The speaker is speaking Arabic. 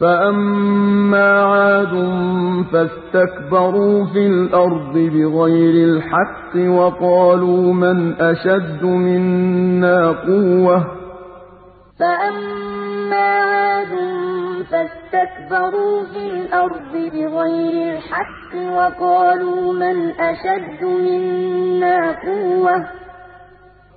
فَأَمَّا عَادٌ فَاسْتَكْبَرُوا فِي الْأَرْضِ بِغَيْرِ الْحَقِّ وَقَالُوا مَنْ أَشَدُّ مِنَّا قُوَّةً فَأَمَّا عَادٌ فَاسْتَكْبَرُوا فِي الْأَرْضِ بِغَيْرِ الْحَقِّ وَقَالُوا مَنْ أَشَدُّ مِنَّا قُوَّةً